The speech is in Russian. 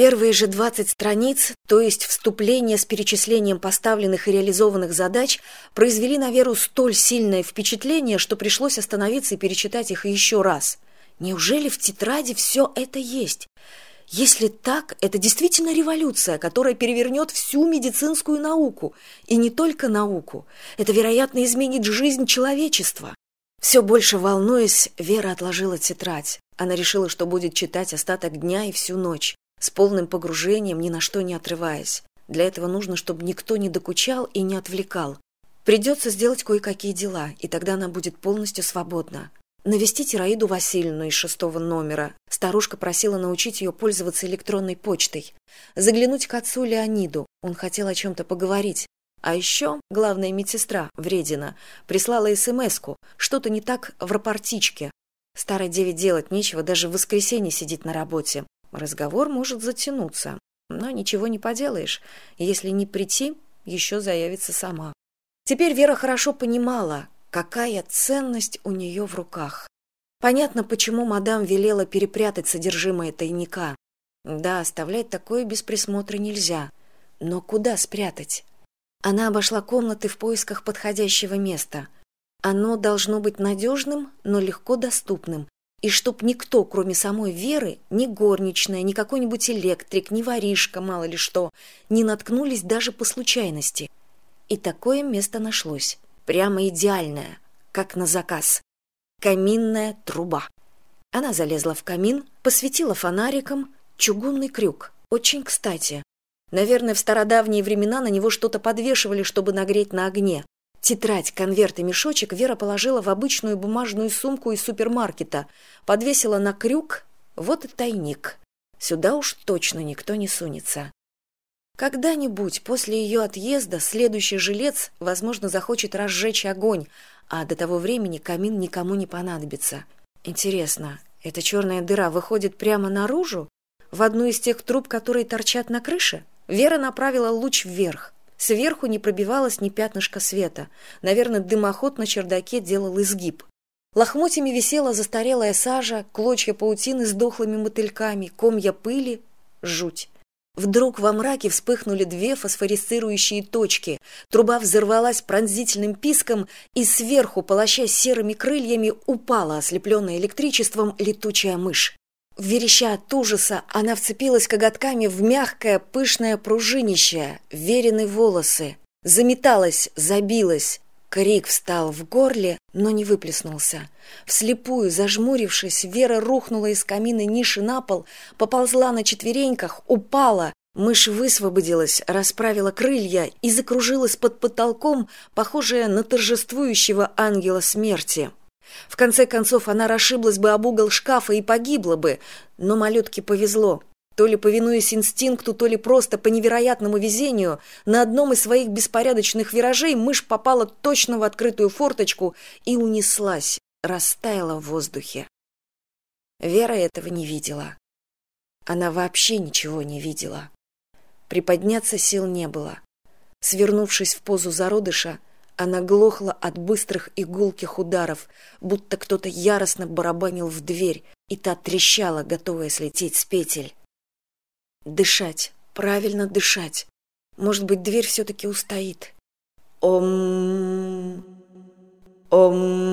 Первые же 20 страниц, то есть вступление с перечислением поставленных и реализованных задач, произвели на Веру столь сильное впечатление, что пришлось остановиться и перечитать их еще раз. Неужели в тетради все это есть? Если так, это действительно революция, которая перевернет всю медицинскую науку. И не только науку. Это, вероятно, изменит жизнь человечества. Все больше волнуясь, Вера отложила тетрадь. Она решила, что будет читать остаток дня и всю ночь, с полным погружением, ни на что не отрываясь. Для этого нужно, чтобы никто не докучал и не отвлекал. Придется сделать кое-какие дела, и тогда она будет полностью свободна. Навестить ираиду васильевну из шестого номера. Старушка просила научить ее пользоваться электронной почтой. Заглянуть к отцу леониду. Он хотел о чем то поговорить. А еще главная медсестра вредина прислала смску что то не так в рапортичке. Старой девять делать нечего даже в воскресенье сидеть на работе разговор может затянуться но ничего не поделаешь. Если не прийти еще заявится сама. Теперь вера хорошо понимала какая ценность у нее в руках. Понятно почему мадам велела перепрятать содержимое тайника. Да оставлять такое без присмотра нельзя. Но куда спрятать? Она обошла комнаты в поисках подходящего места. Оно должно быть надежным но легко доступным и чтоб никто кроме самой веры ни горничная ни какой нибудь электрик ни воришка мало ли что не наткнулись даже по случайности и такое место нашлось прямо идеальная, как на заказ. Каминная труба. Она залезла в камин, посветила фонариком чугунный крюк. Очень кстати. Наверное, в стародавние времена на него что-то подвешивали, чтобы нагреть на огне. Тетрадь, конверт и мешочек Вера положила в обычную бумажную сумку из супермаркета, подвесила на крюк, вот и тайник. Сюда уж точно никто не сунется. Когда-нибудь после ее отъезда следующий жилец, возможно, захочет разжечь огонь, а до того времени камин никому не понадобится. Интересно, эта черная дыра выходит прямо наружу? В одну из тех труб, которые торчат на крыше? Вера направила луч вверх. Сверху не пробивалось ни пятнышка света. Наверное, дымоход на чердаке делал изгиб. Лохмотьями висела застарелая сажа, клочья паутины с дохлыми мотыльками, комья пыли. Жуть. Вдруг во мраке вспыхнули две фосфорисцирующие точки. Труба взорвалась пронзительным писком, и сверху, полощась серыми крыльями, упала, ослепленная электричеством, летучая мышь. Вереща от ужаса, она вцепилась коготками в мягкое, пышное пружинище, верены волосы. Заметалась, забилась. Крик встал в горле, но не выплеснулся. Вслепую, зажмурившись, Вера рухнула из камина ниши на пол, поползла на четвереньках, упала. Мышь высвободилась, расправила крылья и закружилась под потолком, похожая на торжествующего ангела смерти. В конце концов она расшиблась бы об угол шкафа и погибла бы, но малютке повезло то ли повинуясь инстинкту, то ли просто по невероятному везению, на одном из своих беспорядочных виражей мышь попала точно в открытую форточку и унеслась, растаяла в воздухе. Вера этого не видела. Она вообще ничего не видела. Приподняться сил не было. Свернувшись в позу зародыша, она глохла от быстрых игулких ударов, будто кто-то яростно барабанил в дверь, и та трещала, готовая слететь с петель. Дышать правильно дышать. Может быть дверь все таки устоит? Ом ом